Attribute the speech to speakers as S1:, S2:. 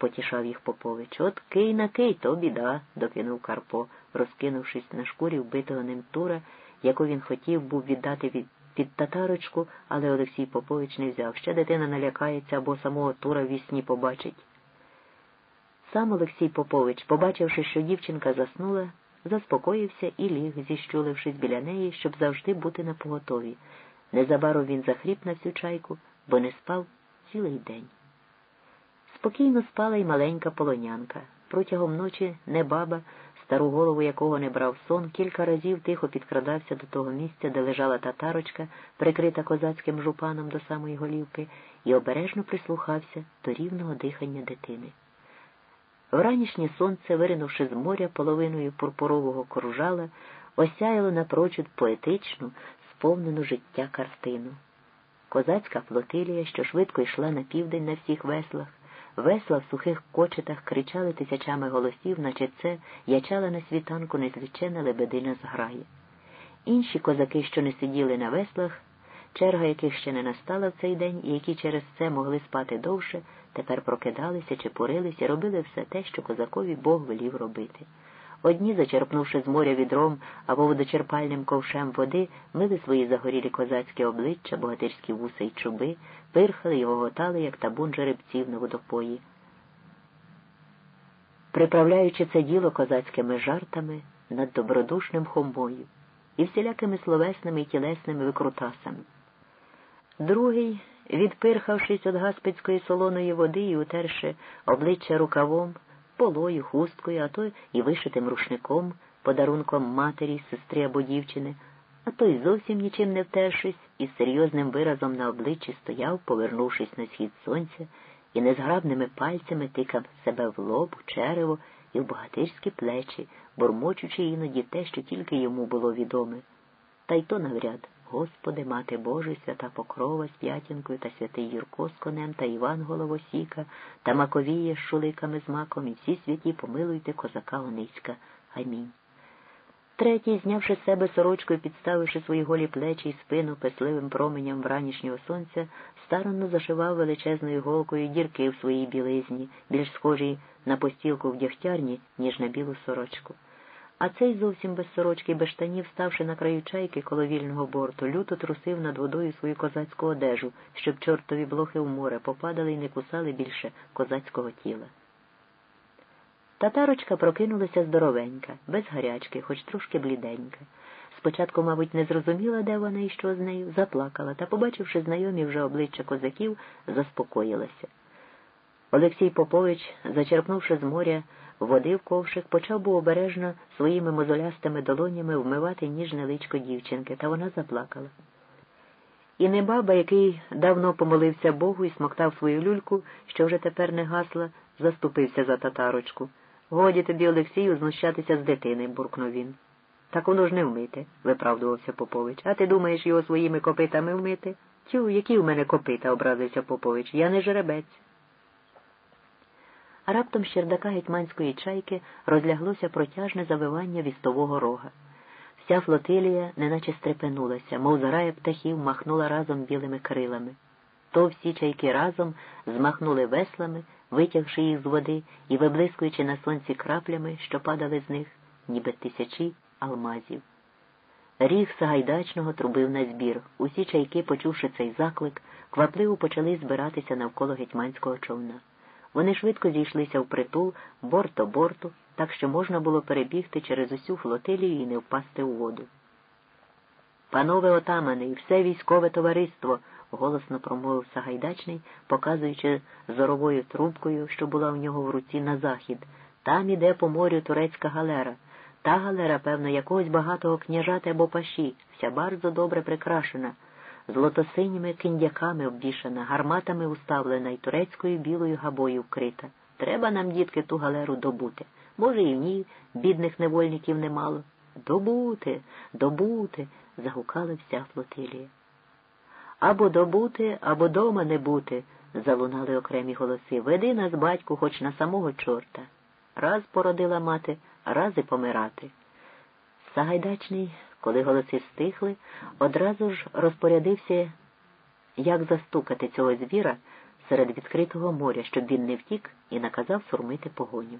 S1: потішав їх Попович. От кий на кий, то біда, докинув Карпо, розкинувшись на шкурі вбитого ним тура, яку він хотів був віддати від під татарочку, але Олексій Попович не взяв. Ще дитина налякається або самого тура в вісні побачить. Сам Олексій Попович, побачивши, що дівчинка заснула, заспокоївся і ліг, зіщулившись біля неї, щоб завжди бути на поготові. Незабаром він захріп на всю чайку, бо не спав цілий день. Спокійно спала й маленька полонянка. Протягом ночі не баба, стару голову якого не брав сон, кілька разів тихо підкрадався до того місця, де лежала татарочка, прикрита козацьким жупаном до самої голівки, і обережно прислухався до рівного дихання дитини. Вранішнє сонце, виринувши з моря половиною пурпурового кружала, осяяло напрочуд поетичну, сповнену життя картину. Козацька флотилія, що швидко йшла на південь на всіх веслах, весла в сухих кочетах кричали тисячами голосів, наче це ячала на світанку незвичайна лебедина зграє. Інші козаки, що не сиділи на веслах, черга яких ще не настала в цей день і які через це могли спати довше, тепер прокидалися, чепурилися, робили все те, що козакові Бог велів робити. Одні, зачерпнувши з моря відром або водочерпальним ковшем води, мили свої загорілі козацькі обличчя, богатирські вуса й чуби, пирхали й гоготали, як табун жеребців на водопої. Приправляючи це діло козацькими жартами над добродушним хомбою і всілякими словесними й тілесними викрутасами. Другий, відпирхавшись від гаспецької солоної води і утерши обличчя рукавом, полою, хусткою, а то і вишитим рушником, подарунком матері, сестри або дівчини, а то й зовсім нічим не втершись, із серйозним виразом на обличчі стояв, повернувшись на схід сонця, і незграбними пальцями тикав себе в лоб, черево і в богатирські плечі, бурмочучи іноді те, що тільки йому було відоме. Та й то навряд. Господи, Мати Божа, свята Покрова з п'ятінкою та святий Юрко з конем та Іван Головосіка та Маковія з шуликами з маком і всі святі помилуйте козака Ониська. Амінь. Третій, знявши з себе сорочку і підставивши свої голі плечі і спину песливим променям вранішнього сонця, старанно зашивав величезною голкою дірки в своїй білизні, більш схожій на постілку в дягтярні, ніж на білу сорочку. А цей зовсім без сорочки, без штанів, ставши на краю чайки коло вільного борту, люто трусив над водою свою козацьку одежу, щоб чортові блохи в море попадали і не кусали більше козацького тіла. Татарочка прокинулася здоровенька, без гарячки, хоч трошки бліденька. Спочатку, мабуть, не зрозуміла, де вона і що з нею, заплакала та, побачивши знайомі вже обличчя козаків, заспокоїлася. Олексій Попович, зачерпнувши з моря, води в ковшик, почав був обережно своїми мозолястими долонями вмивати ніжне личко дівчинки, та вона заплакала. І не баба, який давно помолився Богу і смоктав свою люльку, що вже тепер не гасла, заступився за татарочку. Годі тобі, Олексію, знущатися з дитини, буркнув він. Так воно ж не вмити, виправдувався Попович. А ти думаєш його своїми копитами вмити? Тю, які в мене копита, образився Попович. Я не жеребець. Раптом з чердака гетьманської чайки розляглося протяжне завивання вістового рога. Вся флотилія неначе стрепенулася, мов зарая птахів махнула разом білими крилами. То всі чайки разом змахнули веслами, витягши їх з води і виблискуючи на сонці краплями, що падали з них, ніби тисячі алмазів. Ріг Сагайдачного трубив на збір. Усі чайки, почувши цей заклик, квапливо почали збиратися навколо гетьманського човна. Вони швидко зійшлися в притул борт до борту, так що можна було перебігти через усю флотилію і не впасти у воду. Панове отамани і все військове товариство, голосно промовив Сагайдачний, показуючи зоровою трубкою, що була у нього в руці на захід. Там іде по морю турецька галера. Та галера, певно, якогось багатого княжати або паші, вся bardzo добре прикрашена злотосиніми киндяками обвішана, гарматами уставлена і турецькою білою габою вкрита. Треба нам, дітки, ту галеру добути. Може, і в ній бідних невольників немало. Добути, добути, загукала вся флотилія. Або добути, або дома не бути, залунали окремі голоси. Веди нас, батьку, хоч на самого чорта. Раз породила мати, раз і помирати. Сагайдачний коли голоси стихли, одразу ж розпорядився, як застукати цього звіра серед відкритого моря, щоб він не втік, і наказав сурмити погоню.